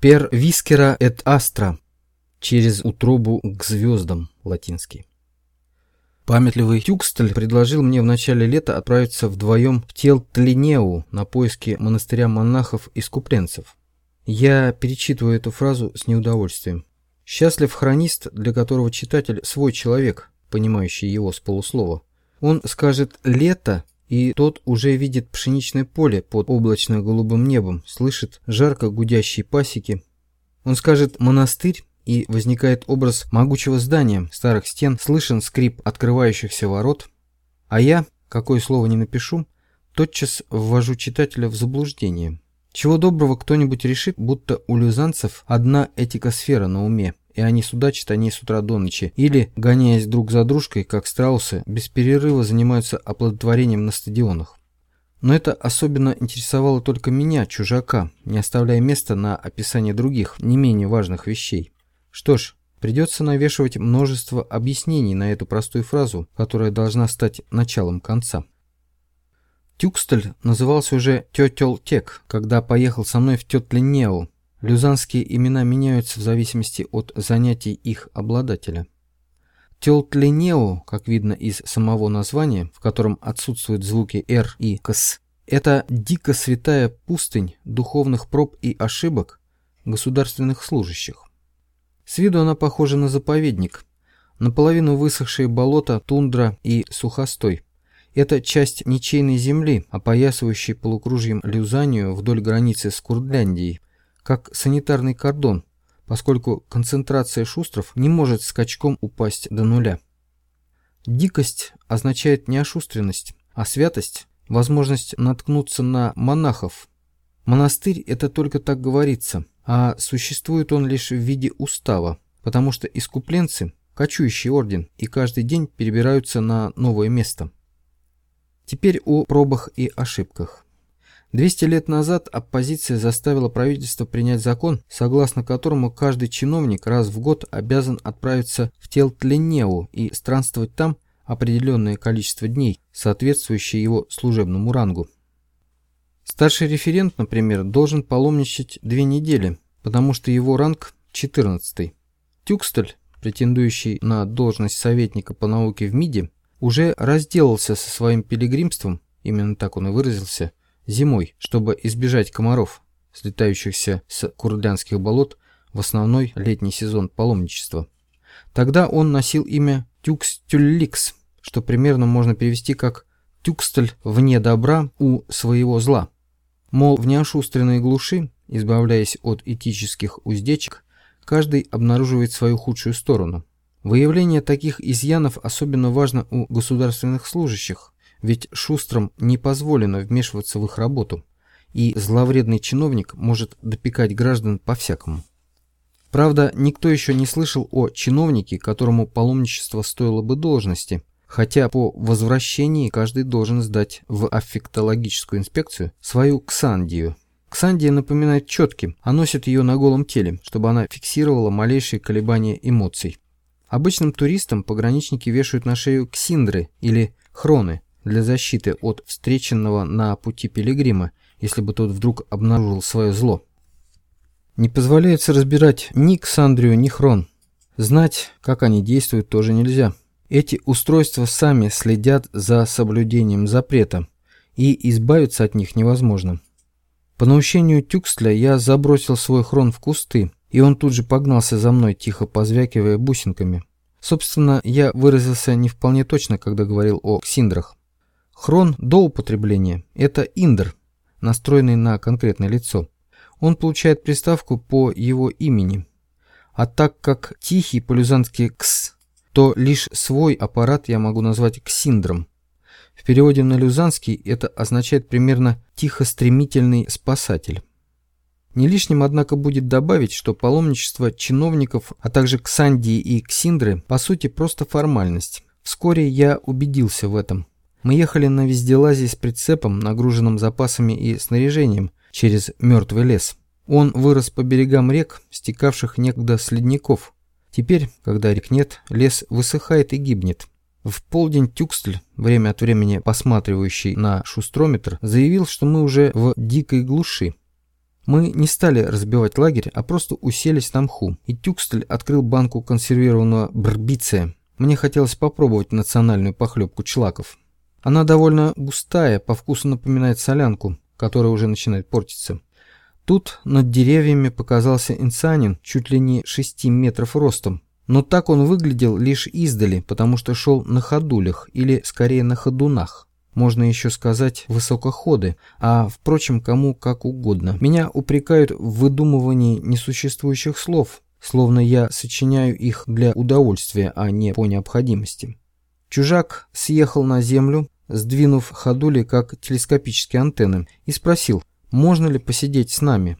«Per viscera et astra» – «Через утробу к звездам» латинский. Памятливый Тюкстель предложил мне в начале лета отправиться вдвоем в Телтлинеу на поиски монастыря монахов-искупленцев. Я перечитываю эту фразу с неудовольствием. Счастлив хронист, для которого читатель свой человек, понимающий его с полуслова. Он скажет «лето», и тот уже видит пшеничное поле под облачно-голубым небом, слышит жарко гудящие пасеки. Он скажет «монастырь», и возникает образ могучего здания, старых стен, слышен скрип открывающихся ворот. А я, какое слово не напишу, тотчас ввожу читателя в заблуждение. Чего доброго кто-нибудь решит, будто у люзанцев одна этикосфера на уме, и они судачат о ней с утра до ночи, или, гоняясь друг за дружкой, как страусы, без перерыва занимаются оплодотворением на стадионах. Но это особенно интересовало только меня, чужака, не оставляя места на описание других, не менее важных вещей. Что ж, придется навешивать множество объяснений на эту простую фразу, которая должна стать началом конца. Тюкстель назывался уже Тетелтек, когда поехал со мной в Тетлинеу. Люзанские имена меняются в зависимости от занятий их обладателя. Телтлинео, как видно из самого названия, в котором отсутствуют звуки «р» и «кс», это дико святая пустынь духовных проб и ошибок государственных служащих. С виду она похожа на заповедник. Наполовину высохшие болота, тундра и сухостой. Это часть ничейной земли, опоясывающей полукружьем Люзанию вдоль границы с Курдляндией, как санитарный кордон, поскольку концентрация шустров не может скачком упасть до нуля. Дикость означает не ошустренность, а святость – возможность наткнуться на монахов. Монастырь – это только так говорится, а существует он лишь в виде устава, потому что искупленцы – кочующий орден и каждый день перебираются на новое место. Теперь о пробах и ошибках. 200 лет назад оппозиция заставила правительство принять закон, согласно которому каждый чиновник раз в год обязан отправиться в Телтленеу и странствовать там определенное количество дней, соответствующее его служебному рангу. Старший референт, например, должен паломничать две недели, потому что его ранг 14. Тюкстель, претендующий на должность советника по науке в МИДе, уже разделался со своим пилигримством, именно так он и выразился, зимой, чтобы избежать комаров, слетающихся с курдянских болот в основной летний сезон паломничества. Тогда он носил имя Тюкстюлликс, что примерно можно перевести как «Тюкстель вне добра у своего зла». Мол, в неошустренной глуши, избавляясь от этических уздечек, каждый обнаруживает свою худшую сторону. Выявление таких изъянов особенно важно у государственных служащих, ведь шустрым не позволено вмешиваться в их работу, и зловредный чиновник может допекать граждан по-всякому. Правда, никто еще не слышал о чиновнике, которому паломничество стоило бы должности, хотя по возвращении каждый должен сдать в аффектологическую инспекцию свою ксандию. Ксандия напоминает четки, а носит ее на голом теле, чтобы она фиксировала малейшие колебания эмоций. Обычным туристам пограничники вешают на шею ксиндры или хроны для защиты от встреченного на пути пилигрима, если бы тот вдруг обнаружил свое зло. Не позволяется разбирать ни ксандрию, ни хрон. Знать, как они действуют, тоже нельзя. Эти устройства сами следят за соблюдением запрета, и избавиться от них невозможно. По наущению Тюксля я забросил свой хрон в кусты, и он тут же погнался за мной, тихо позвякивая бусинками. Собственно, я выразился не вполне точно, когда говорил о ксиндрах. Хрон до употребления – это индр, настроенный на конкретное лицо. Он получает приставку по его имени. А так как тихий полюзанский «кс» то лишь свой аппарат я могу назвать ксиндром. В переводе на люзанский это означает примерно «тихо-стремительный спасатель». Не лишним, однако, будет добавить, что паломничество чиновников, а также ксандии и ксиндры, по сути, просто формальность. Вскоре я убедился в этом. Мы ехали на везделазе с прицепом, нагруженным запасами и снаряжением, через мертвый лес. Он вырос по берегам рек, стекавших некогда с ледников, Теперь, когда рек нет, лес высыхает и гибнет. В полдень Тюкстль, время от времени посматривающий на шустрометр, заявил, что мы уже в дикой глуши. Мы не стали разбивать лагерь, а просто уселись на мху, и Тюкстель открыл банку консервированного брбиция. Мне хотелось попробовать национальную похлебку члаков. Она довольно густая, по вкусу напоминает солянку, которая уже начинает портиться. Тут над деревьями показался инсанин чуть ли не 6 метров ростом, но так он выглядел лишь издали, потому что шел на ходулях, или скорее на ходунах. Можно еще сказать высокоходы, а, впрочем, кому как угодно. Меня упрекают в выдумывании несуществующих слов, словно я сочиняю их для удовольствия, а не по необходимости. Чужак съехал на землю, сдвинув ходули как телескопические антенны, и спросил, можно ли посидеть с нами.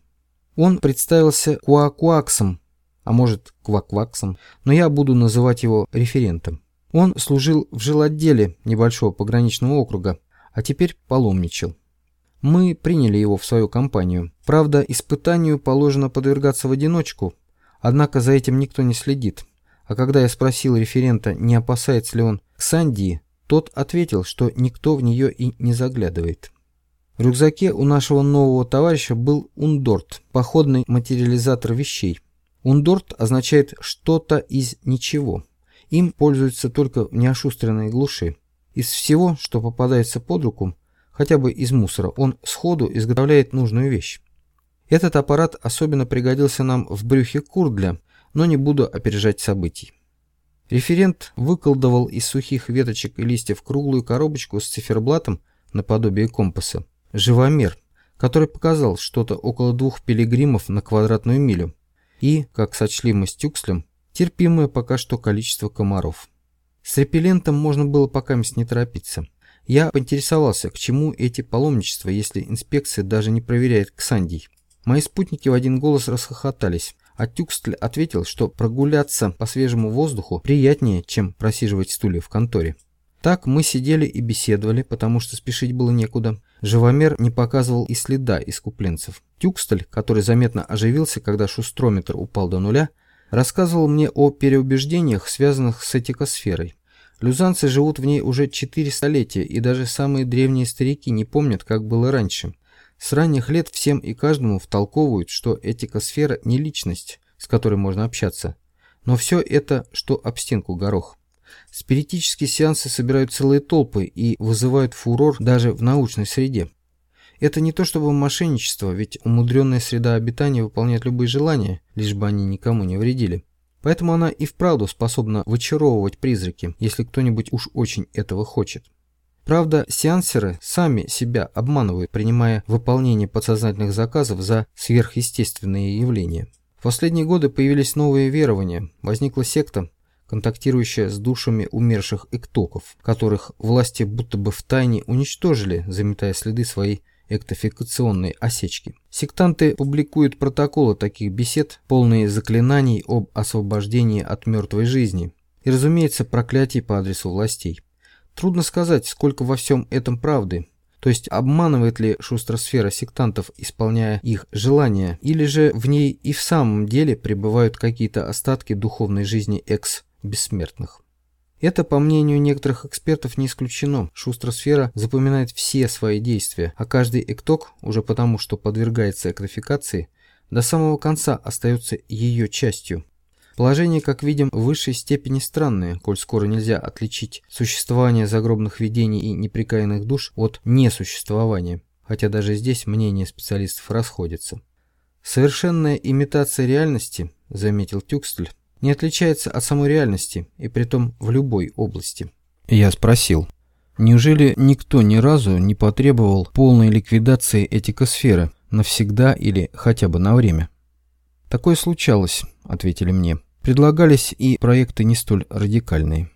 Он представился Куакуаксом, а может Квакваксом, но я буду называть его референтом. Он служил в жилотделе небольшого пограничного округа, а теперь паломничал. Мы приняли его в свою компанию. Правда, испытанию положено подвергаться в одиночку, однако за этим никто не следит. А когда я спросил референта, не опасается ли он Ксандии, тот ответил, что никто в нее и не заглядывает. В рюкзаке у нашего нового товарища был ундорт, походный материализатор вещей. Ундорт означает «что-то из ничего». Им пользуются только в неошустренной глуши. Из всего, что попадается под руку, хотя бы из мусора, он сходу изготовляет нужную вещь. Этот аппарат особенно пригодился нам в брюхе курдля, но не буду опережать событий. Референт выколдовал из сухих веточек и листьев круглую коробочку с циферблатом наподобие компаса, живомер, который показал что-то около двух пилигримов на квадратную милю, и, как сочли мы с Тюкслем, терпимое пока что количество комаров. С репеллентом можно было пока не торопиться. Я поинтересовался, к чему эти паломничества, если инспекция даже не проверяет ксандий. Мои спутники в один голос расхохотались, а Тюкстль ответил, что прогуляться по свежему воздуху приятнее, чем просиживать стулья в конторе. Так мы сидели и беседовали, потому что спешить было некуда. Живомер не показывал и следа искупленцев. Тюкстель, который заметно оживился, когда шустрометр упал до нуля, рассказывал мне о переубеждениях, связанных с этикосферой. Люзанцы живут в ней уже четыре столетия, и даже самые древние старики не помнят, как было раньше. С ранних лет всем и каждому втолковывают, что этикосфера не личность, с которой можно общаться. Но все это, что об стенку горох. Спиритические сеансы собирают целые толпы и вызывают фурор даже в научной среде. Это не то чтобы мошенничество, ведь умудренная среда обитания выполняет любые желания, лишь бы они никому не вредили. Поэтому она и вправду способна вычаровывать призраки, если кто-нибудь уж очень этого хочет. Правда, сеансеры сами себя обманывают, принимая выполнение подсознательных заказов за сверхъестественные явления. В последние годы появились новые верования, возникла секта, контактирующая с душами умерших эктоков, которых власти будто бы в тайне уничтожили, заметая следы своей эктофикационной осечки. Сектанты публикуют протоколы таких бесед, полные заклинаний об освобождении от мертвой жизни и, разумеется, проклятий по адресу властей. Трудно сказать, сколько во всем этом правды. То есть обманывает ли шустросфера сектантов, исполняя их желания, или же в ней и в самом деле пребывают какие-то остатки духовной жизни экс-бессмертных. Это, по мнению некоторых экспертов, не исключено. Шустросфера запоминает все свои действия, а каждый экток, уже потому что подвергается эктофикации, до самого конца остается ее частью. Положение, как видим, в высшей степени странное, коль скоро нельзя отличить существование загробных видений и неприкаянных душ от несуществования, хотя даже здесь мнения специалистов расходятся. Совершенная имитация реальности, заметил Тюкстель, не отличается от самой реальности, и притом в любой области. Я спросил, неужели никто ни разу не потребовал полной ликвидации этикосферы навсегда или хотя бы на время? Такое случалось, ответили мне. Предлагались и проекты не столь радикальные.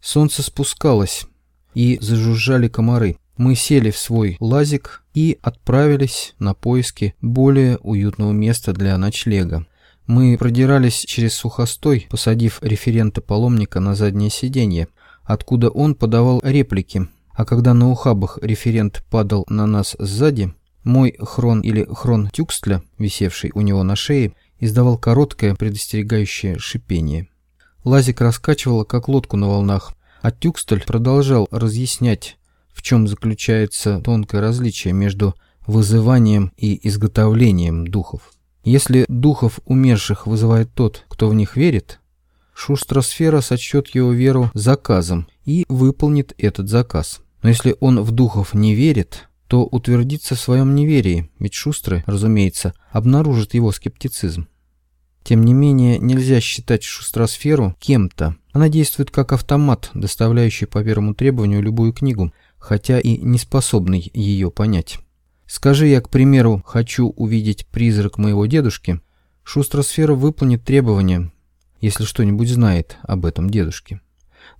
Солнце спускалось, и зажужжали комары. Мы сели в свой лазик и отправились на поиски более уютного места для ночлега. Мы продирались через сухостой, посадив референта-паломника на заднее сиденье, откуда он подавал реплики, а когда на ухабах референт падал на нас сзади, мой хрон или хрон Тюкстля, висевший у него на шее, издавал короткое предостерегающее шипение. Лазик раскачивало, как лодку на волнах, а Тюкстель продолжал разъяснять, в чем заключается тонкое различие между вызыванием и изготовлением духов. Если духов умерших вызывает тот, кто в них верит, шустросфера сочтет его веру заказом и выполнит этот заказ. Но если он в духов не верит, то утвердится в своем неверии, ведь шустрый, разумеется, обнаружит его скептицизм. Тем не менее, нельзя считать шустросферу кем-то. Она действует как автомат, доставляющий по первому требованию любую книгу, хотя и не способный ее понять. Скажи я, к примеру, хочу увидеть призрак моего дедушки, шустросфера выполнит требования, если что-нибудь знает об этом дедушке.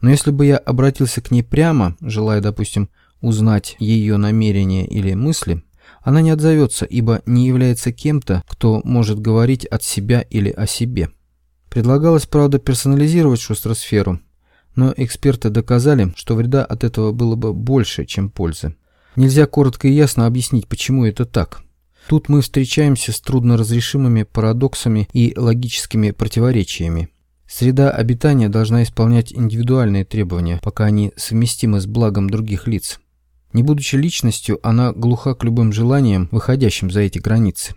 Но если бы я обратился к ней прямо, желая, допустим, узнать ее намерения или мысли, она не отзовется, ибо не является кем-то, кто может говорить от себя или о себе. Предлагалось, правда, персонализировать шустросферу, но эксперты доказали, что вреда от этого было бы больше, чем пользы. Нельзя коротко и ясно объяснить, почему это так. Тут мы встречаемся с трудноразрешимыми парадоксами и логическими противоречиями. Среда обитания должна исполнять индивидуальные требования, пока они совместимы с благом других лиц. Не будучи личностью, она глуха к любым желаниям, выходящим за эти границы.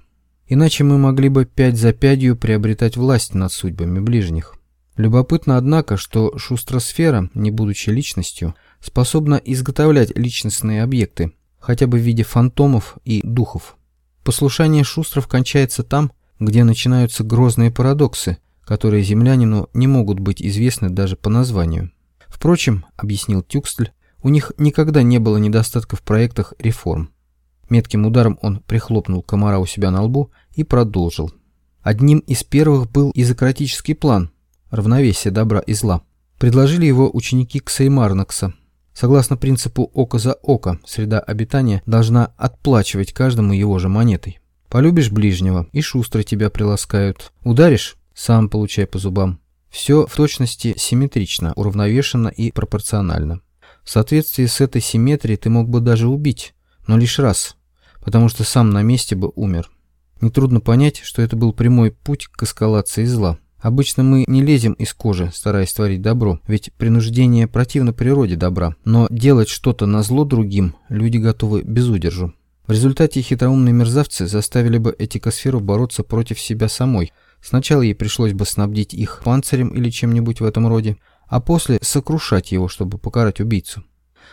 Иначе мы могли бы пять за пятью приобретать власть над судьбами ближних. Любопытно, однако, что шустросфера, не будучи личностью, способна изготовлять личностные объекты, хотя бы в виде фантомов и духов. Послушание шустров кончается там, где начинаются грозные парадоксы, которые землянину не могут быть известны даже по названию. Впрочем, объяснил Тюкстль, у них никогда не было недостатков в проектах реформ. Метким ударом он прихлопнул комара у себя на лбу и продолжил. Одним из первых был изократический план «Равновесие добра и зла». Предложили его ученики Ксеймарнакса. Согласно принципу «око за око», среда обитания должна отплачивать каждому его же монетой. Полюбишь ближнего, и шустро тебя приласкают. Ударишь – сам получай по зубам. Все в точности симметрично, уравновешенно и пропорционально. В соответствии с этой симметрией ты мог бы даже убить, но лишь раз, потому что сам на месте бы умер. Нетрудно понять, что это был прямой путь к эскалации зла. Обычно мы не лезем из кожи, стараясь творить добро, ведь принуждение противно природе добра. Но делать что-то на зло другим люди готовы без удержу. В результате хитроумные мерзавцы заставили бы этикосферу бороться против себя самой. Сначала ей пришлось бы снабдить их панцирем или чем-нибудь в этом роде, а после сокрушать его, чтобы покарать убийцу.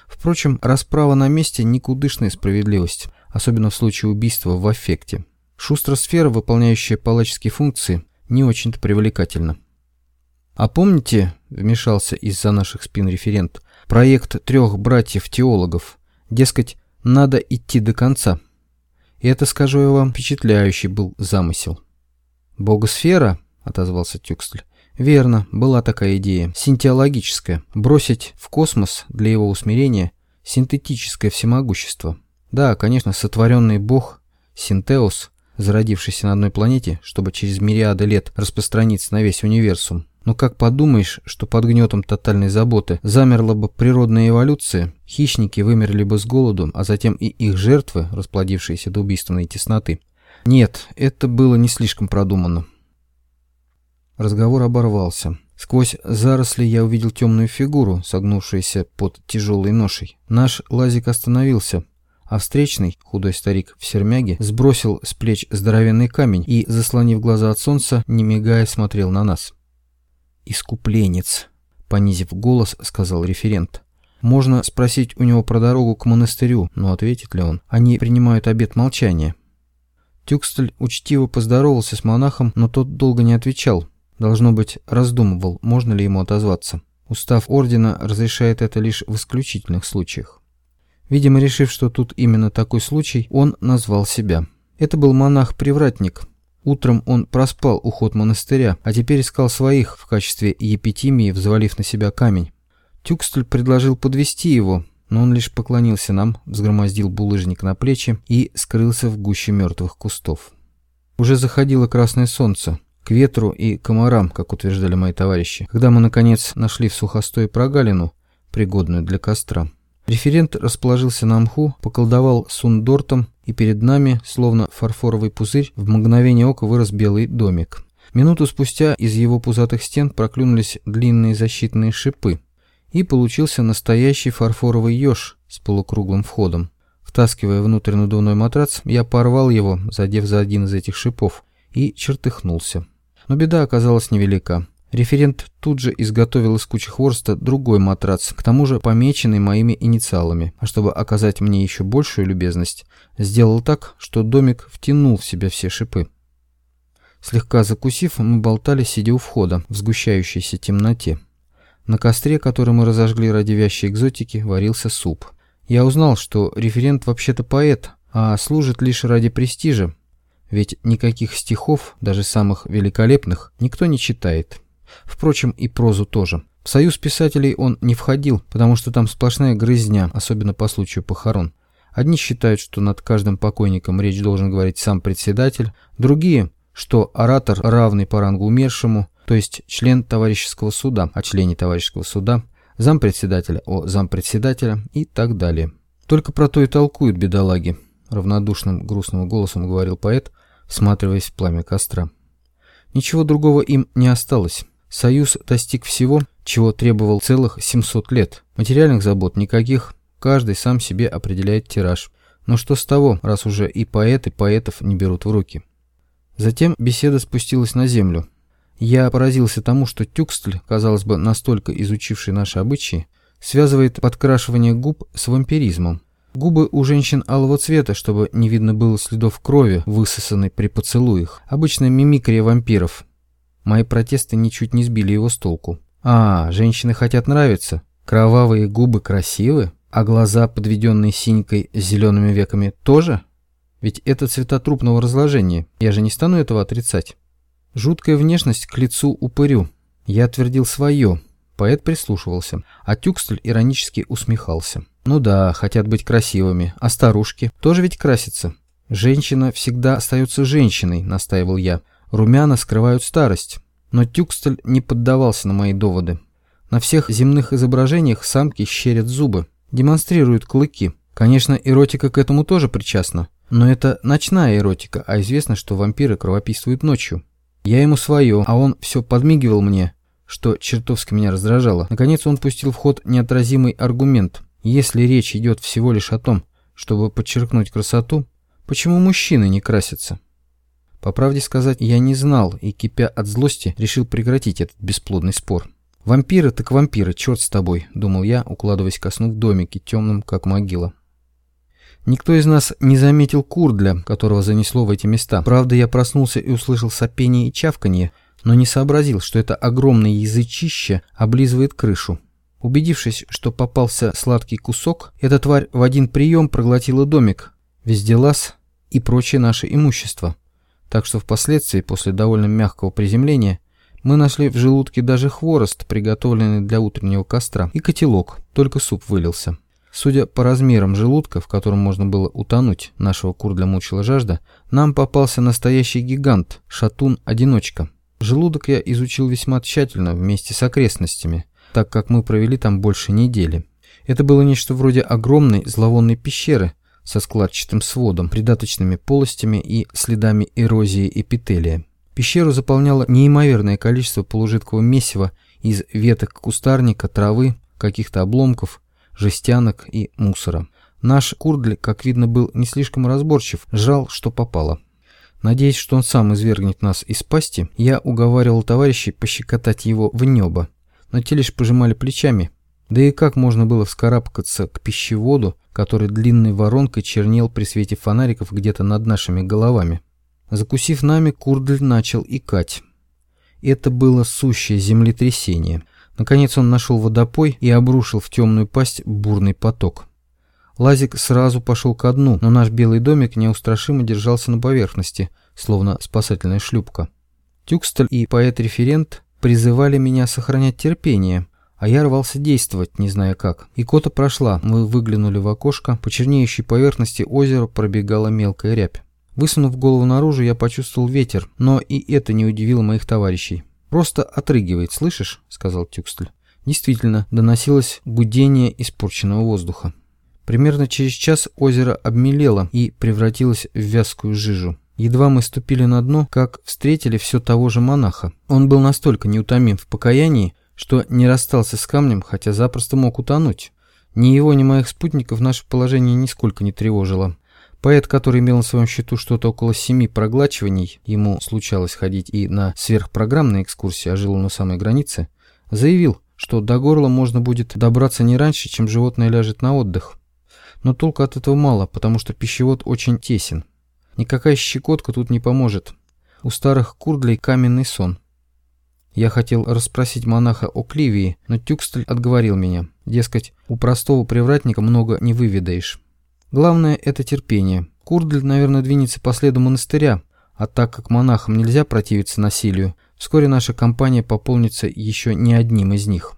Впрочем, расправа на месте – никудышная справедливость, особенно в случае убийства в аффекте. Шустросфера, выполняющая палаческие функции, не очень-то привлекательна. А помните, вмешался из-за наших спин референт, проект трех братьев-теологов, дескать, надо идти до конца. И это, скажу я вам, впечатляющий был замысел. «Богосфера?» – отозвался Тюксль. Верно, была такая идея, синтеологическая, бросить в космос для его усмирения синтетическое всемогущество. Да, конечно, сотворенный бог, синтеос, зародившийся на одной планете, чтобы через мириады лет распространиться на весь универсум. Но как подумаешь, что под гнетом тотальной заботы замерла бы природная эволюция, хищники вымерли бы с голоду, а затем и их жертвы, расплодившиеся до убийственной тесноты. Нет, это было не слишком продумано. Разговор оборвался. Сквозь заросли я увидел темную фигуру, согнувшуюся под тяжелой ношей. Наш лазик остановился, а встречный, худой старик в сермяге, сбросил с плеч здоровенный камень и, заслонив глаза от солнца, не мигая, смотрел на нас. «Искупленец», — понизив голос, сказал референт. «Можно спросить у него про дорогу к монастырю, но ответит ли он? Они принимают обет молчания». Тюкстель учтиво поздоровался с монахом, но тот долго не отвечал, Должно быть, раздумывал, можно ли ему отозваться. Устав ордена разрешает это лишь в исключительных случаях. Видимо, решив, что тут именно такой случай, он назвал себя. Это был монах-привратник. Утром он проспал уход монастыря, а теперь искал своих в качестве епитимии, взвалив на себя камень. Тюкстель предложил подвести его, но он лишь поклонился нам, взгромоздил булыжник на плечи и скрылся в гуще мертвых кустов. Уже заходило красное солнце к ветру и комарам, как утверждали мои товарищи, когда мы, наконец, нашли в сухостой прогалину, пригодную для костра. Референт расположился на мху, поколдовал сундортом, и перед нами, словно фарфоровый пузырь, в мгновение ока вырос белый домик. Минуту спустя из его пузатых стен проклюнулись длинные защитные шипы, и получился настоящий фарфоровый еж с полукруглым входом. Втаскивая внутрь надувной матрац, я порвал его, задев за один из этих шипов, и чертыхнулся. Но беда оказалась невелика. Референт тут же изготовил из кучи хворста другой матрац, к тому же помеченный моими инициалами, а чтобы оказать мне еще большую любезность, сделал так, что домик втянул в себя все шипы. Слегка закусив, мы болтали, сидя у входа, в сгущающейся темноте. На костре, который мы разожгли ради вящей экзотики, варился суп. Я узнал, что референт вообще-то поэт, а служит лишь ради престижа, ведь никаких стихов, даже самых великолепных, никто не читает. Впрочем, и прозу тоже. В союз писателей он не входил, потому что там сплошная грызня, особенно по случаю похорон. Одни считают, что над каждым покойником речь должен говорить сам председатель, другие, что оратор равный по рангу умершему, то есть член товарищеского суда о члене товарищеского суда, зампредседателя о зампредседателя и так далее. Только про то и толкуют бедолаги, равнодушным грустным голосом говорил поэт, всматриваясь в пламя костра. Ничего другого им не осталось. Союз достиг всего, чего требовал целых 700 лет. Материальных забот никаких, каждый сам себе определяет тираж. Но что с того, раз уже и поэты поэтов не берут в руки? Затем беседа спустилась на землю. Я поразился тому, что Тюкстль, казалось бы, настолько изучивший наши обычаи, связывает подкрашивание губ с вампиризмом. Губы у женщин алого цвета, чтобы не видно было следов крови, высосанной при поцелуях. Обычная мимикрия вампиров, Мои протесты ничуть не сбили его с толку. А, женщины хотят нравиться. Кровавые губы красивы, а глаза, подведенные синькой с зелеными веками, тоже? Ведь это цвета трупного разложения, я же не стану этого отрицать. Жуткая внешность к лицу упырю. Я отвердил свое. Поэт прислушивался, а Тюкстель иронически усмехался. Ну да, хотят быть красивыми, а старушки тоже ведь красятся. Женщина всегда остается женщиной, настаивал я. Румяна скрывают старость. Но Тюкстель не поддавался на мои доводы. На всех земных изображениях самки щерят зубы, демонстрируют клыки. Конечно, эротика к этому тоже причастна. Но это ночная эротика, а известно, что вампиры кровопийствуют ночью. Я ему свое, а он все подмигивал мне, что чертовски меня раздражало. Наконец он пустил в ход неотразимый аргумент. Если речь идет всего лишь о том, чтобы подчеркнуть красоту, почему мужчины не красятся? По правде сказать, я не знал и, кипя от злости, решил прекратить этот бесплодный спор. «Вампиры так вампиры, черт с тобой», — думал я, укладываясь ко сну в домике, темном, как могила. Никто из нас не заметил курдля, которого занесло в эти места. Правда, я проснулся и услышал сопение и чавканье, но не сообразил, что это огромное язычище облизывает крышу. Убедившись, что попался сладкий кусок, эта тварь в один прием проглотила домик, везделаз и прочее наше имущество так что впоследствии, после довольно мягкого приземления, мы нашли в желудке даже хворост, приготовленный для утреннего костра, и котелок, только суп вылился. Судя по размерам желудка, в котором можно было утонуть, нашего курдля мучила жажда, нам попался настоящий гигант, шатун-одиночка. Желудок я изучил весьма тщательно, вместе с окрестностями, так как мы провели там больше недели. Это было нечто вроде огромной зловонной пещеры, со складчатым сводом, придаточными полостями и следами эрозии эпителия. Пещеру заполняло неимоверное количество полужидкого месива из веток кустарника, травы, каких-то обломков, жестянок и мусора. Наш Курдль, как видно, был не слишком разборчив, жал, что попало. Надеясь, что он сам извергнет нас из пасти, я уговаривал товарищей пощекотать его в небо, но те лишь пожимали плечами, да и как можно было вскарабкаться к пищеводу, который длинной воронкой чернел при свете фонариков где-то над нашими головами? Закусив нами, Курдль начал икать. Это было сущее землетрясение. Наконец он нашел водопой и обрушил в темную пасть бурный поток. Лазик сразу пошел ко дну, но наш белый домик неустрашимо держался на поверхности, словно спасательная шлюпка. Тюкстель и поэт-референт призывали меня сохранять терпение, а я рвался действовать, не зная как. И кота прошла, мы выглянули в окошко, по чернеющей поверхности озера пробегала мелкая рябь. Высунув голову наружу, я почувствовал ветер, но и это не удивило моих товарищей. «Просто отрыгивает, слышишь?» – сказал Тюкстль. Действительно, доносилось гудение испорченного воздуха. Примерно через час озеро обмелело и превратилось в вязкую жижу. Едва мы ступили на дно, как встретили все того же монаха. Он был настолько неутомим в покаянии, что не расстался с камнем, хотя запросто мог утонуть. Ни его, ни моих спутников наше положение нисколько не тревожило. Поэт, который имел на своем счету что-то около семи проглачиваний, ему случалось ходить и на сверхпрограммные экскурсии, а жил он на самой границе, заявил, что до горла можно будет добраться не раньше, чем животное ляжет на отдых. Но толку от этого мало, потому что пищевод очень тесен. Никакая щекотка тут не поможет. У старых курдлей каменный сон. Я хотел расспросить монаха о Кливии, но Тюкстель отговорил меня. Дескать, у простого привратника много не выведаешь. Главное – это терпение. Курдль, наверное, двинется по следу монастыря, а так как монахам нельзя противиться насилию, вскоре наша компания пополнится еще не одним из них.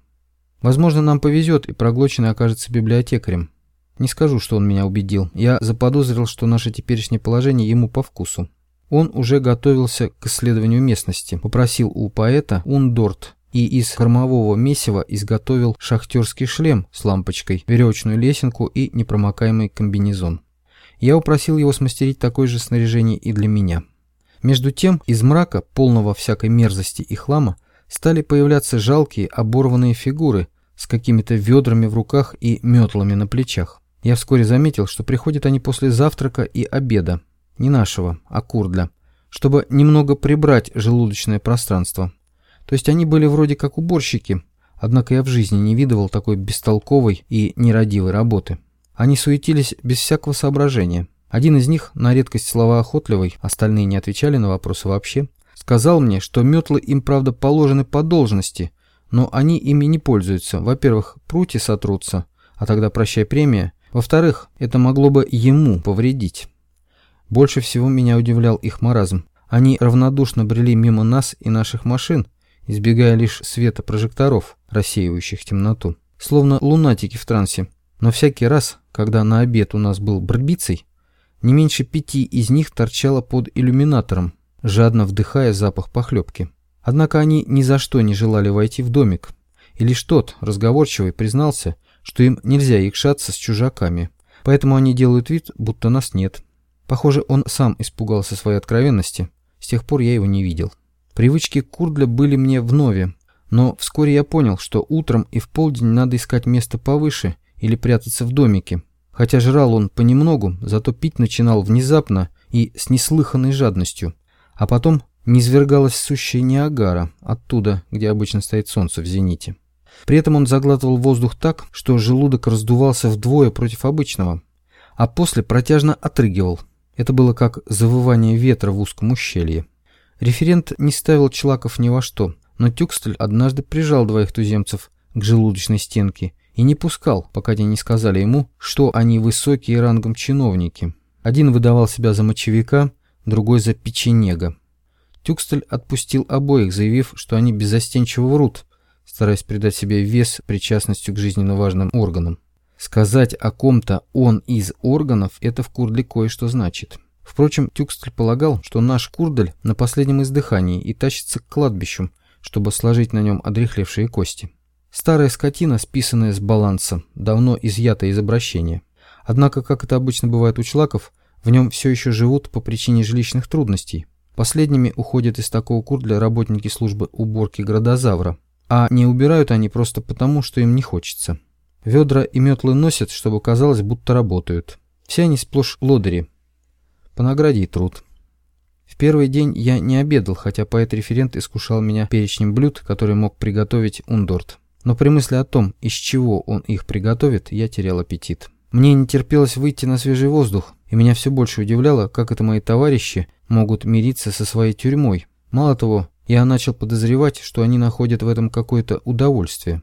Возможно, нам повезет, и проглоченный окажется библиотекарем. Не скажу, что он меня убедил. Я заподозрил, что наше теперешнее положение ему по вкусу. Он уже готовился к исследованию местности, попросил у поэта ундорт и из кормового месива изготовил шахтерский шлем с лампочкой, веревочную лесенку и непромокаемый комбинезон. Я упросил его смастерить такое же снаряжение и для меня. Между тем, из мрака, полного всякой мерзости и хлама, стали появляться жалкие оборванные фигуры с какими-то ведрами в руках и метлами на плечах. Я вскоре заметил, что приходят они после завтрака и обеда, не нашего, а курдля, чтобы немного прибрать желудочное пространство. То есть они были вроде как уборщики, однако я в жизни не видывал такой бестолковой и нерадивой работы. Они суетились без всякого соображения. Один из них, на редкость словоохотливый, остальные не отвечали на вопросы вообще, сказал мне, что метлы им, правда, положены по должности, но они ими не пользуются. Во-первых, прути сотрутся, а тогда прощай премия. Во-вторых, это могло бы ему повредить. Больше всего меня удивлял их маразм. Они равнодушно брели мимо нас и наших машин, избегая лишь света прожекторов, рассеивающих темноту. Словно лунатики в трансе. Но всякий раз, когда на обед у нас был барбицей, не меньше пяти из них торчало под иллюминатором, жадно вдыхая запах похлебки. Однако они ни за что не желали войти в домик. И лишь тот, разговорчивый, признался, что им нельзя икшаться с чужаками, поэтому они делают вид, будто нас нет. Похоже, он сам испугался своей откровенности, с тех пор я его не видел. Привычки Курдля были мне вновь, но вскоре я понял, что утром и в полдень надо искать место повыше или прятаться в домике. Хотя жрал он понемногу, зато пить начинал внезапно и с неслыханной жадностью. А потом низвергалась сущая Ниагара, оттуда, где обычно стоит солнце в зените. При этом он заглатывал воздух так, что желудок раздувался вдвое против обычного, а после протяжно отрыгивал. Это было как завывание ветра в узком ущелье. Референт не ставил Члаков ни во что, но Тюкстель однажды прижал двоих туземцев к желудочной стенке и не пускал, пока те не сказали ему, что они высокие рангом чиновники. Один выдавал себя за мочевика, другой за печенега. Тюкстель отпустил обоих, заявив, что они беззастенчиво врут, стараясь придать себе вес причастностью к жизненно важным органам. Сказать о ком-то «он из органов» – это в Курдле кое-что значит. Впрочем, Тюкстль полагал, что наш Курдаль на последнем издыхании и тащится к кладбищу, чтобы сложить на нем одрехлевшие кости. Старая скотина, списанная с баланса, давно изъята из обращения. Однако, как это обычно бывает у члаков, в нем все еще живут по причине жилищных трудностей. Последними уходят из такого курдля работники службы уборки градозавра, а не убирают они просто потому, что им не хочется. Ведра и метлы носят, чтобы казалось, будто работают. Все они сплошь лодыри, по награде и труд. В первый день я не обедал, хотя поэт-референт искушал меня перечнем блюд, которые мог приготовить Ундорт. Но при мысли о том, из чего он их приготовит, я терял аппетит. Мне не терпелось выйти на свежий воздух, и меня все больше удивляло, как это мои товарищи могут мириться со своей тюрьмой. Мало того, я начал подозревать, что они находят в этом какое-то удовольствие.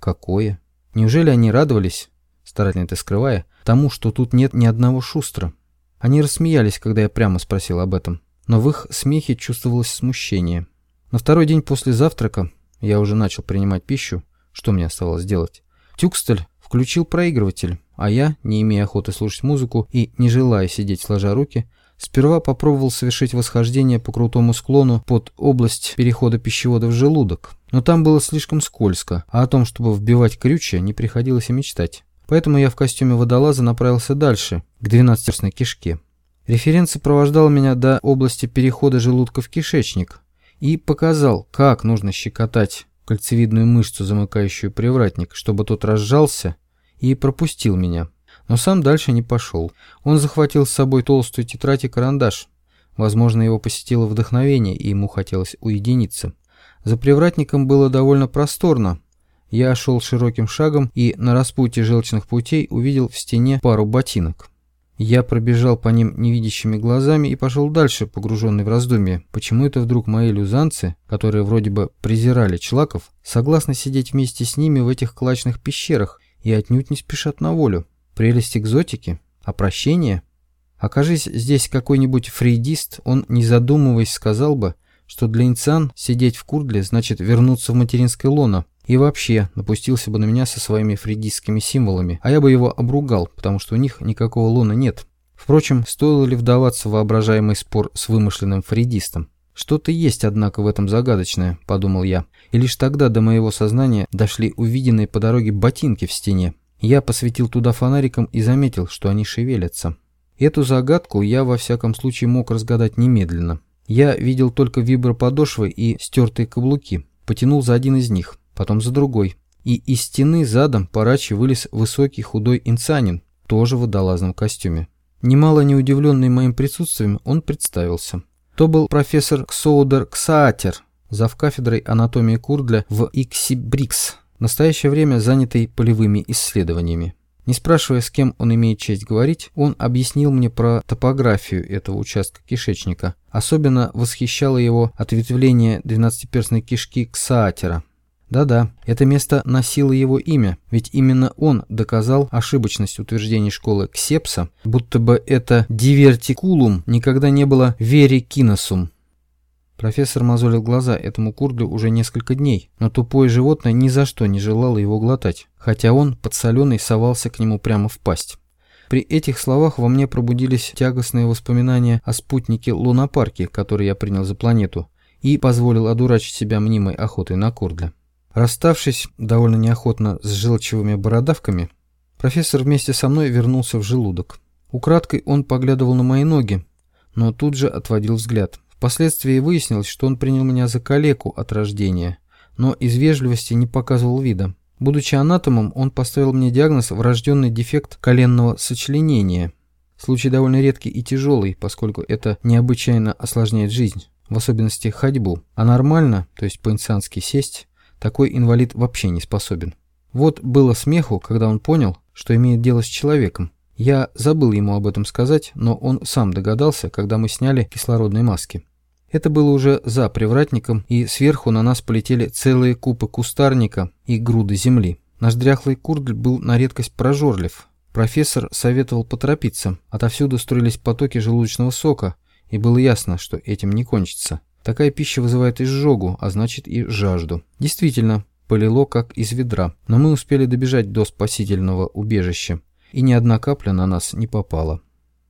Какое? Неужели они радовались, старательно это скрывая, тому, что тут нет ни одного шустра? Они рассмеялись, когда я прямо спросил об этом, но в их смехе чувствовалось смущение. На второй день после завтрака я уже начал принимать пищу, что мне оставалось делать. Тюкстель включил проигрыватель, а я, не имея охоты слушать музыку и не желая сидеть сложа руки, сперва попробовал совершить восхождение по крутому склону под область перехода пищевода в желудок. Но там было слишком скользко, а о том, чтобы вбивать крючья, не приходилось и мечтать. Поэтому я в костюме водолаза направился дальше, к двенадцатирстной кишке. Референт сопровождал меня до области перехода желудка в кишечник и показал, как нужно щекотать кольцевидную мышцу, замыкающую привратник, чтобы тот разжался, и пропустил меня. Но сам дальше не пошел. Он захватил с собой толстую тетрадь и карандаш. Возможно, его посетило вдохновение, и ему хотелось уединиться. За привратником было довольно просторно. Я шел широким шагом и на распутье желчных путей увидел в стене пару ботинок. Я пробежал по ним невидящими глазами и пошел дальше, погруженный в раздумье. Почему это вдруг мои люзанцы, которые вроде бы презирали члаков, согласны сидеть вместе с ними в этих клачных пещерах и отнюдь не спешат на волю? Прелесть экзотики? Опрощение? Окажись здесь какой-нибудь фрейдист, он, не задумываясь, сказал бы, что для инсан сидеть в курдле значит вернуться в материнское лоно, и вообще, напустился бы на меня со своими фридистскими символами, а я бы его обругал, потому что у них никакого луна нет. Впрочем, стоило ли вдаваться в воображаемый спор с вымышленным фридистом? Что-то есть, однако, в этом загадочное, подумал я. И лишь тогда до моего сознания дошли увиденные по дороге ботинки в стене. Я посветил туда фонариком и заметил, что они шевелятся. Эту загадку я во всяком случае мог разгадать немедленно. Я видел только виброподошвы и стертые каблуки. Потянул за один из них потом за другой. И из стены задом по рачи вылез высокий худой инсанин, тоже в водолазном костюме. Немало не удивленный моим присутствием, он представился. То был профессор Ксоудер Ксаатер, завкафедрой анатомии Курдля в Иксибрикс, в настоящее время занятый полевыми исследованиями. Не спрашивая, с кем он имеет честь говорить, он объяснил мне про топографию этого участка кишечника. Особенно восхищало его ответвление двенадцатиперстной кишки Ксаатера – да-да, это место носило его имя, ведь именно он доказал ошибочность утверждений школы Ксепса, будто бы это дивертикулум никогда не было верикиносум. Профессор мозолил глаза этому курду уже несколько дней, но тупое животное ни за что не желало его глотать, хотя он, подсоленный, совался к нему прямо в пасть. При этих словах во мне пробудились тягостные воспоминания о спутнике Лунопарке, который я принял за планету, и позволил одурачить себя мнимой охотой на курдля. Расставшись довольно неохотно с желчевыми бородавками, профессор вместе со мной вернулся в желудок. Украдкой он поглядывал на мои ноги, но тут же отводил взгляд. Впоследствии выяснилось, что он принял меня за калеку от рождения, но из вежливости не показывал вида. Будучи анатомом, он поставил мне диагноз врожденный дефект коленного сочленения. Случай довольно редкий и тяжелый, поскольку это необычайно осложняет жизнь, в особенности ходьбу. А нормально, то есть по-инсански сесть, такой инвалид вообще не способен. Вот было смеху, когда он понял, что имеет дело с человеком. Я забыл ему об этом сказать, но он сам догадался, когда мы сняли кислородные маски. Это было уже за привратником, и сверху на нас полетели целые купы кустарника и груды земли. Наш дряхлый курдль был на редкость прожорлив. Профессор советовал поторопиться. Отовсюду строились потоки желудочного сока, и было ясно, что этим не кончится. Такая пища вызывает изжогу, а значит и жажду. Действительно, полило как из ведра, но мы успели добежать до спасительного убежища, и ни одна капля на нас не попала.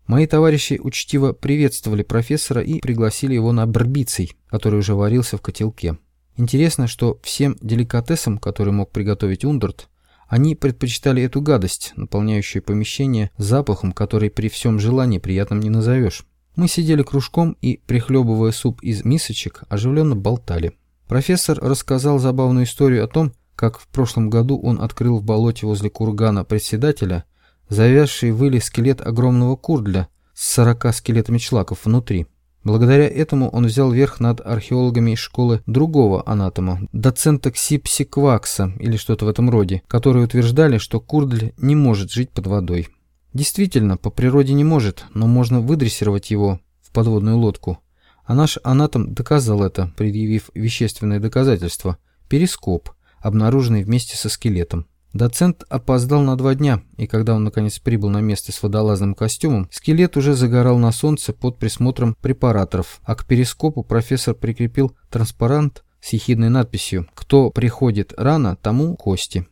Мои товарищи учтиво приветствовали профессора и пригласили его на барбиций, который уже варился в котелке. Интересно, что всем деликатесам, которые мог приготовить Ундерт, они предпочитали эту гадость, наполняющую помещение запахом, который при всем желании приятным не назовешь. Мы сидели кружком и, прихлебывая суп из мисочек, оживленно болтали. Профессор рассказал забавную историю о том, как в прошлом году он открыл в болоте возле кургана председателя завязший выли скелет огромного курдля с 40 скелетами члаков внутри. Благодаря этому он взял верх над археологами из школы другого анатома, доцента Ксипсиквакса или что-то в этом роде, которые утверждали, что курдль не может жить под водой. Действительно, по природе не может, но можно выдрессировать его в подводную лодку. А наш анатом доказал это, предъявив вещественное доказательство – перископ, обнаруженный вместе со скелетом. Доцент опоздал на два дня, и когда он наконец прибыл на место с водолазным костюмом, скелет уже загорал на солнце под присмотром препараторов, а к перископу профессор прикрепил транспарант с ехидной надписью «Кто приходит рано, тому кости».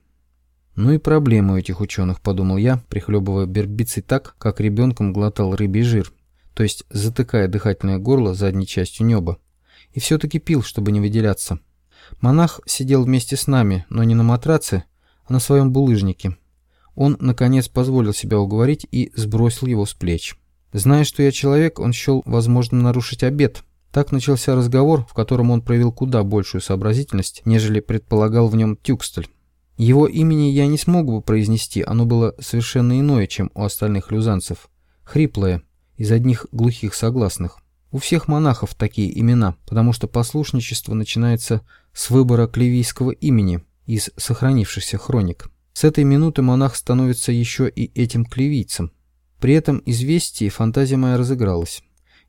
Ну и проблемы у этих ученых, подумал я, прихлебывая бербицей так, как ребенком глотал рыбий жир, то есть затыкая дыхательное горло задней частью неба. И все-таки пил, чтобы не выделяться. Монах сидел вместе с нами, но не на матраце, на своем булыжнике. Он, наконец, позволил себя уговорить и сбросил его с плеч. Зная, что я человек, он счел возможным нарушить обед. Так начался разговор, в котором он проявил куда большую сообразительность, нежели предполагал в нем Тюкстель. Его имени я не смог бы произнести, оно было совершенно иное, чем у остальных люзанцев. Хриплое, из одних глухих согласных. У всех монахов такие имена, потому что послушничество начинается с выбора клевийского имени из сохранившихся хроник. С этой минуты монах становится еще и этим клевийцем. При этом известии фантазия моя разыгралась.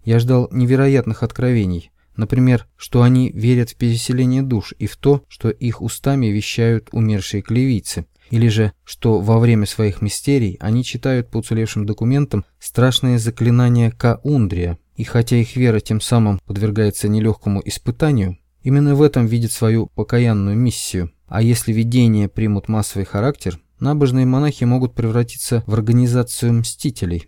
Я ждал невероятных откровений, например, что они верят в переселение душ и в то, что их устами вещают умершие клевийцы, или же, что во время своих мистерий они читают по уцелевшим документам страшные заклинания Каундрия, и хотя их вера тем самым подвергается нелегкому испытанию, именно в этом видят свою покаянную миссию – а если видения примут массовый характер, набожные монахи могут превратиться в организацию мстителей.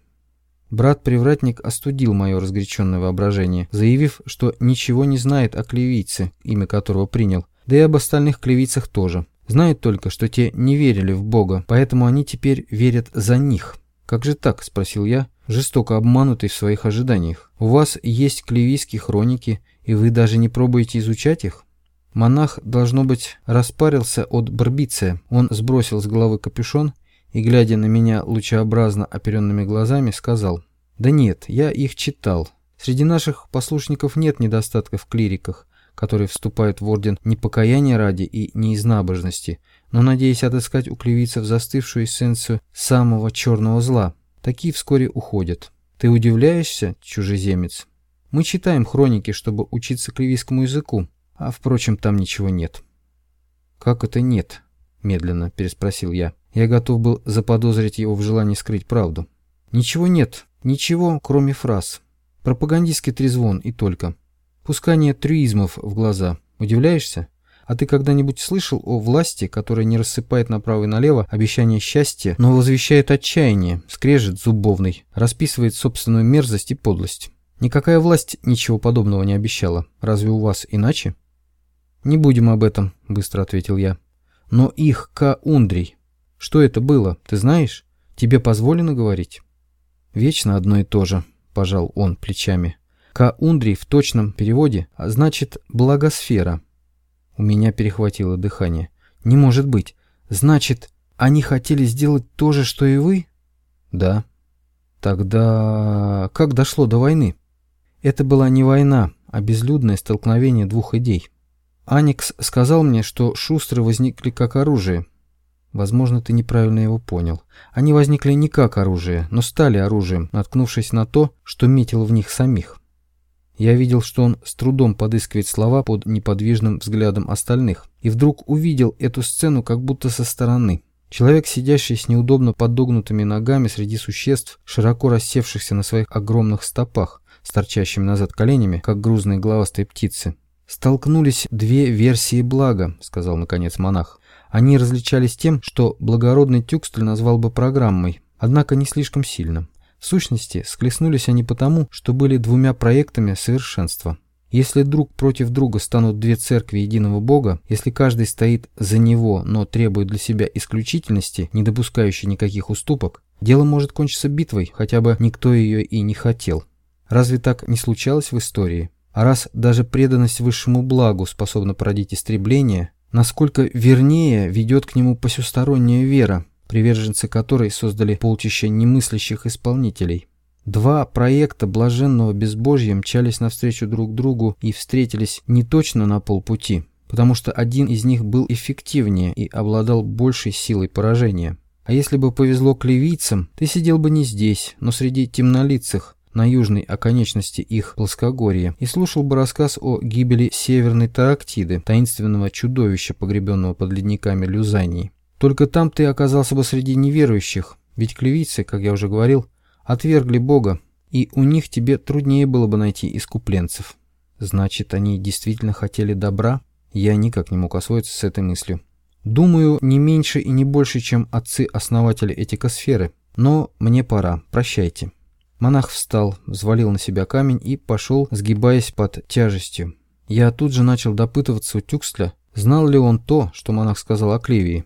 Брат-привратник остудил мое разгоряченное воображение, заявив, что ничего не знает о клевийце, имя которого принял, да и об остальных клевицах тоже. Знает только, что те не верили в Бога, поэтому они теперь верят за них. «Как же так?» – спросил я, жестоко обманутый в своих ожиданиях. «У вас есть клевийские хроники, и вы даже не пробуете изучать их?» Монах, должно быть, распарился от барбиция. Он сбросил с головы капюшон и, глядя на меня лучеобразно оперенными глазами, сказал, «Да нет, я их читал. Среди наших послушников нет недостатков в клириках, которые вступают в орден не покаяния ради и не из набожности, но надеясь отыскать у клевицев застывшую эссенцию самого черного зла. Такие вскоре уходят. Ты удивляешься, чужеземец? Мы читаем хроники, чтобы учиться клевийскому языку, а, впрочем, там ничего нет. «Как это нет?» – медленно переспросил я. Я готов был заподозрить его в желании скрыть правду. «Ничего нет. Ничего, кроме фраз. Пропагандистский трезвон и только. Пускание трюизмов в глаза. Удивляешься? А ты когда-нибудь слышал о власти, которая не рассыпает направо и налево обещания счастья, но возвещает отчаяние, скрежет зубовный, расписывает собственную мерзость и подлость? Никакая власть ничего подобного не обещала. Разве у вас иначе?» «Не будем об этом», — быстро ответил я. «Но их Каундрий. Что это было, ты знаешь? Тебе позволено говорить?» «Вечно одно и то же», — пожал он плечами. Каундрий в точном переводе а значит «благосфера». У меня перехватило дыхание. «Не может быть. Значит, они хотели сделать то же, что и вы?» «Да». «Тогда как дошло до войны?» «Это была не война, а безлюдное столкновение двух идей». Аникс сказал мне, что шустры возникли как оружие. Возможно, ты неправильно его понял. Они возникли не как оружие, но стали оружием, наткнувшись на то, что метил в них самих. Я видел, что он с трудом подыскивает слова под неподвижным взглядом остальных, и вдруг увидел эту сцену как будто со стороны. Человек, сидящий с неудобно подогнутыми ногами среди существ, широко рассевшихся на своих огромных стопах, с торчащими назад коленями, как грузные главастые птицы. «Столкнулись две версии блага», — сказал наконец монах. Они различались тем, что благородный Тюкстль назвал бы программой, однако не слишком сильно. В сущности, склеснулись они потому, что были двумя проектами совершенства. Если друг против друга станут две церкви единого Бога, если каждый стоит за него, но требует для себя исключительности, не допускающей никаких уступок, дело может кончиться битвой, хотя бы никто ее и не хотел. Разве так не случалось в истории? А раз даже преданность высшему благу способна породить истребление, насколько вернее ведет к нему посюсторонняя вера, приверженцы которой создали полчища немыслящих исполнителей. Два проекта блаженного безбожья мчались навстречу друг другу и встретились не точно на полпути, потому что один из них был эффективнее и обладал большей силой поражения. А если бы повезло клевийцам, ты сидел бы не здесь, но среди темнолицых, на южной оконечности их плоскогорья и слушал бы рассказ о гибели Северной Тарактиды, таинственного чудовища, погребенного под ледниками Люзании. Только там ты оказался бы среди неверующих, ведь клевицы, как я уже говорил, отвергли Бога, и у них тебе труднее было бы найти искупленцев. Значит, они действительно хотели добра? Я никак не мог освоиться с этой мыслью. Думаю, не меньше и не больше, чем отцы-основатели этикосферы. Но мне пора. Прощайте. Монах встал, взвалил на себя камень и пошел, сгибаясь под тяжестью. Я тут же начал допытываться у Тюксля, знал ли он то, что монах сказал о Клевии.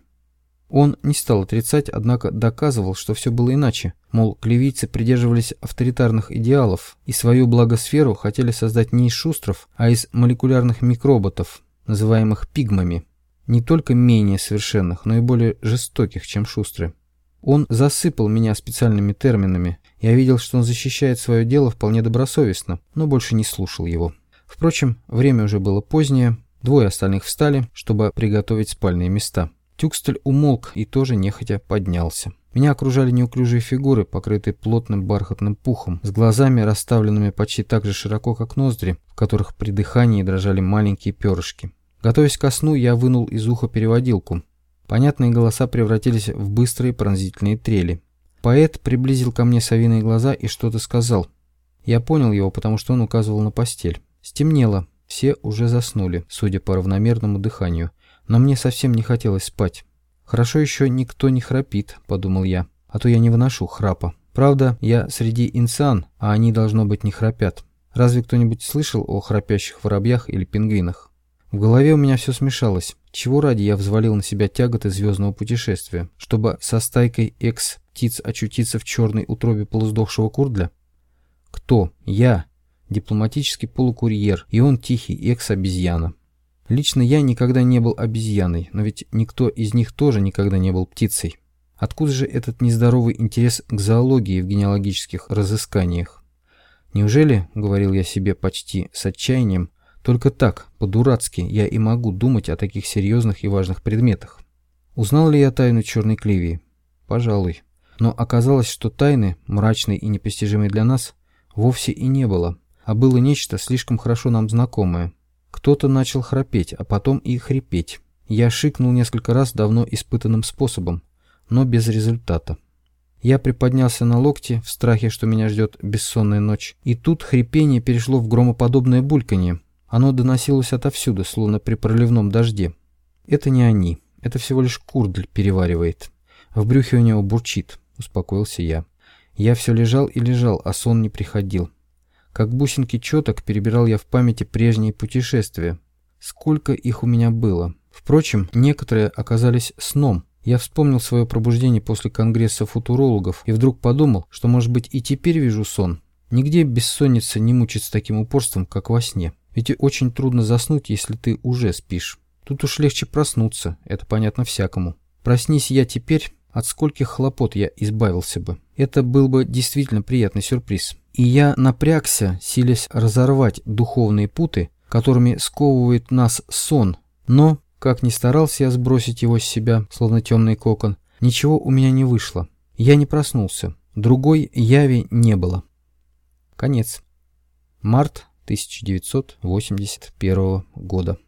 Он не стал отрицать, однако доказывал, что все было иначе. Мол, клевийцы придерживались авторитарных идеалов и свою благосферу хотели создать не из шустров, а из молекулярных микроботов, называемых пигмами. не только менее совершенных, но и более жестоких, чем шустрый. Он засыпал меня специальными терминами. Я видел, что он защищает свое дело вполне добросовестно, но больше не слушал его. Впрочем, время уже было позднее, двое остальных встали, чтобы приготовить спальные места. Тюкстель умолк и тоже нехотя поднялся. Меня окружали неуклюжие фигуры, покрытые плотным бархатным пухом, с глазами, расставленными почти так же широко, как ноздри, в которых при дыхании дрожали маленькие перышки. Готовясь ко сну, я вынул из уха переводилку. Понятные голоса превратились в быстрые пронзительные трели. Поэт приблизил ко мне совиные глаза и что-то сказал. Я понял его, потому что он указывал на постель. Стемнело, все уже заснули, судя по равномерному дыханию, но мне совсем не хотелось спать. «Хорошо еще никто не храпит», — подумал я, «а то я не выношу храпа. Правда, я среди инсан, а они, должно быть, не храпят. Разве кто-нибудь слышал о храпящих воробьях или пингвинах? В голове у меня все смешалось. Чего ради я взвалил на себя тяготы звездного путешествия? Чтобы со стайкой экс-птиц очутиться в черной утробе полуздохшего курдля? Кто? Я. Дипломатический полукурьер, и он тихий экс-обезьяна. Лично я никогда не был обезьяной, но ведь никто из них тоже никогда не был птицей. Откуда же этот нездоровый интерес к зоологии в генеалогических разысканиях? Неужели, говорил я себе почти с отчаянием, только так, по-дурацки, я и могу думать о таких серьезных и важных предметах? Узнал ли я тайну черной клевии? Пожалуй. Но оказалось, что тайны, мрачной и непостижимой для нас, вовсе и не было, а было нечто слишком хорошо нам знакомое – кто-то начал храпеть, а потом и хрипеть. Я шикнул несколько раз давно испытанным способом, но без результата. Я приподнялся на локте в страхе, что меня ждет бессонная ночь. И тут хрипение перешло в громоподобное бульканье. Оно доносилось отовсюду, словно при проливном дожде. Это не они. Это всего лишь курдль переваривает. В брюхе у него бурчит, успокоился я. Я все лежал и лежал, а сон не приходил. Как бусинки четок перебирал я в памяти прежние путешествия. Сколько их у меня было. Впрочем, некоторые оказались сном. Я вспомнил свое пробуждение после конгресса футурологов и вдруг подумал, что, может быть, и теперь вижу сон. Нигде бессонница не мучит с таким упорством, как во сне. Ведь очень трудно заснуть, если ты уже спишь. Тут уж легче проснуться, это понятно всякому. Проснись я теперь, от скольких хлопот я избавился бы. Это был бы действительно приятный сюрприз. И я напрягся, силясь разорвать духовные путы, которыми сковывает нас сон. Но, как ни старался я сбросить его с себя, словно темный кокон, ничего у меня не вышло. Я не проснулся. Другой яви не было. Конец. Март 1981 года.